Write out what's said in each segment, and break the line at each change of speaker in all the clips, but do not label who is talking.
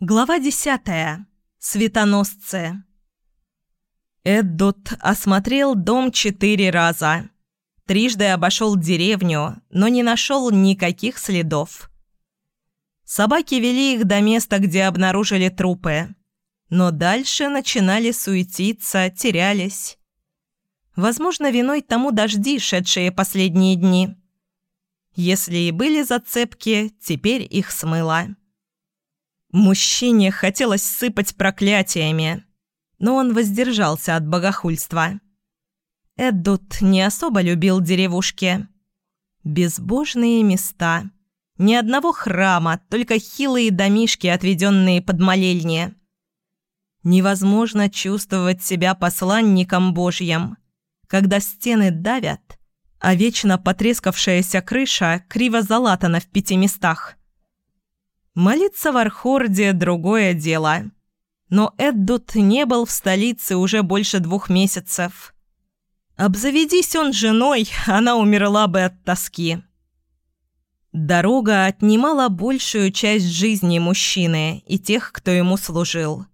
Глава десятая. Светоносцы. Эддот осмотрел дом четыре раза. Трижды обошел деревню, но не нашел никаких следов. Собаки вели их до места, где обнаружили трупы. Но дальше начинали суетиться, терялись. Возможно, виной тому дожди, шедшие последние дни. Если и были зацепки, теперь их смыло. Мужчине хотелось сыпать проклятиями, но он воздержался от богохульства. Эддут не особо любил деревушки. Безбожные места. Ни одного храма, только хилые домишки, отведенные под молельни. Невозможно чувствовать себя посланником Божьим, когда стены давят, а вечно потрескавшаяся крыша криво залатана в пяти местах. Молиться в Архорде – другое дело. Но Эддут не был в столице уже больше двух месяцев. Обзаведись он женой, она умерла бы от тоски. Дорога отнимала большую часть жизни мужчины и тех, кто ему служил.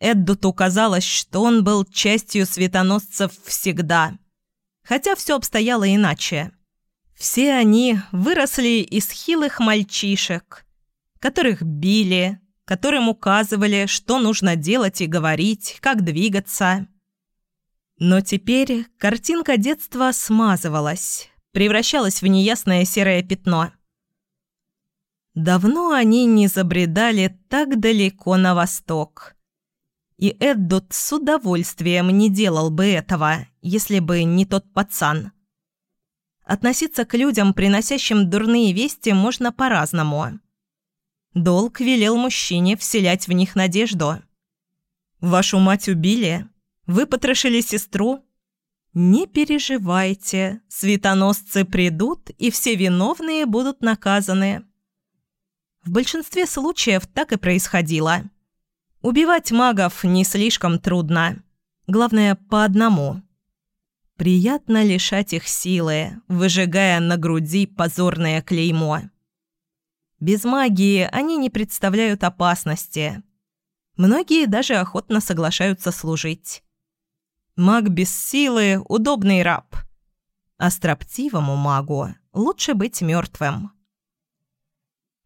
Эддуту казалось, что он был частью светоносцев всегда. Хотя все обстояло иначе. Все они выросли из хилых мальчишек – которых били, которым указывали, что нужно делать и говорить, как двигаться. Но теперь картинка детства смазывалась, превращалась в неясное серое пятно. Давно они не забредали так далеко на восток. И Эддут с удовольствием не делал бы этого, если бы не тот пацан. Относиться к людям, приносящим дурные вести, можно по-разному. Долг велел мужчине вселять в них надежду. «Вашу мать убили? Вы потрошили сестру?» «Не переживайте, светоносцы придут, и все виновные будут наказаны». В большинстве случаев так и происходило. Убивать магов не слишком трудно. Главное, по одному. Приятно лишать их силы, выжигая на груди позорное клеймо. Без магии они не представляют опасности. Многие даже охотно соглашаются служить. Маг без силы – удобный раб. А строптивому магу лучше быть мертвым.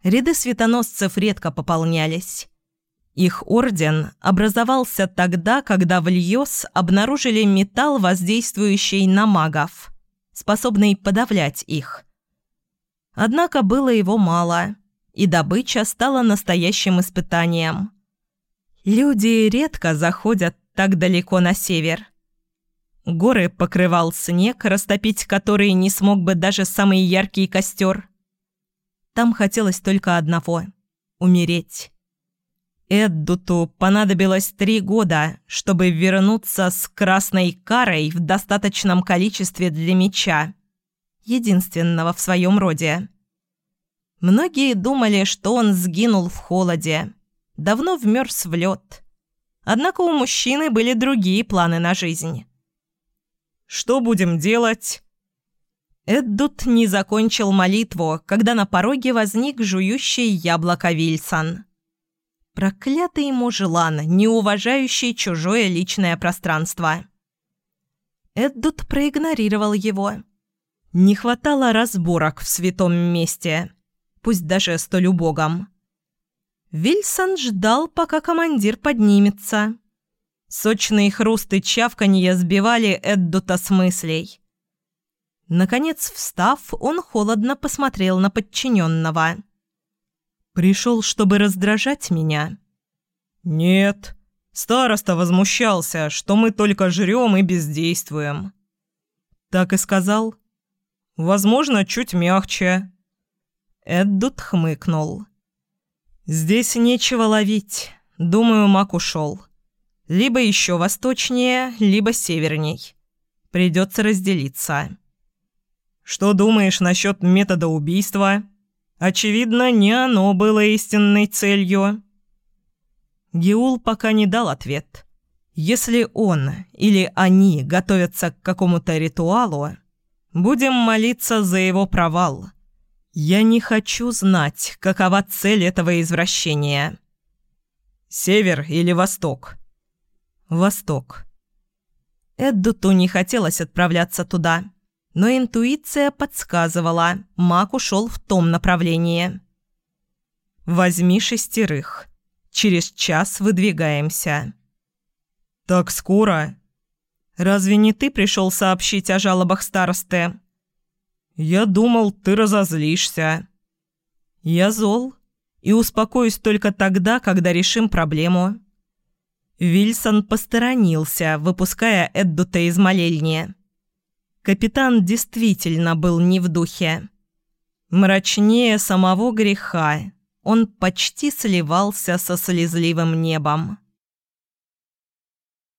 Ряды светоносцев редко пополнялись. Их орден образовался тогда, когда в Льос обнаружили металл, воздействующий на магов, способный подавлять их. Однако было его мало – и добыча стала настоящим испытанием. Люди редко заходят так далеко на север. Горы покрывал снег, растопить который не смог бы даже самый яркий костер. Там хотелось только одного – умереть. Эддуту понадобилось три года, чтобы вернуться с красной карой в достаточном количестве для меча, единственного в своем роде. Многие думали, что он сгинул в холоде. Давно вмерз в лед. Однако у мужчины были другие планы на жизнь. «Что будем делать?» Эддут не закончил молитву, когда на пороге возник жующий яблоко Вильсон. Проклятый мужлан, не уважающий чужое личное пространство. Эддут проигнорировал его. Не хватало разборок в святом месте пусть даже столь убогом. Вильсон ждал, пока командир поднимется. Сочные хрусты чавканья сбивали Эддута с мыслей. Наконец, встав, он холодно посмотрел на подчиненного. «Пришел, чтобы раздражать меня?» «Нет. Староста возмущался, что мы только жрем и бездействуем». «Так и сказал?» «Возможно, чуть мягче. Эддут хмыкнул. «Здесь нечего ловить. Думаю, маг ушел. Либо еще восточнее, либо северней. Придется разделиться». «Что думаешь насчет метода убийства?» «Очевидно, не оно было истинной целью». Геул пока не дал ответ. «Если он или они готовятся к какому-то ритуалу, будем молиться за его провал». «Я не хочу знать, какова цель этого извращения.
Север или восток?»
«Восток». Эддуту не хотелось отправляться туда, но интуиция подсказывала, маг ушел в том направлении. «Возьми шестерых. Через час выдвигаемся».
«Так скоро?»
«Разве не ты пришел сообщить о жалобах старосты?»
«Я думал, ты разозлишься».
«Я зол и успокоюсь только тогда, когда решим проблему». Вильсон посторонился, выпуская Эддута из молельни. Капитан действительно был не в духе. Мрачнее самого греха, он почти сливался со слезливым небом.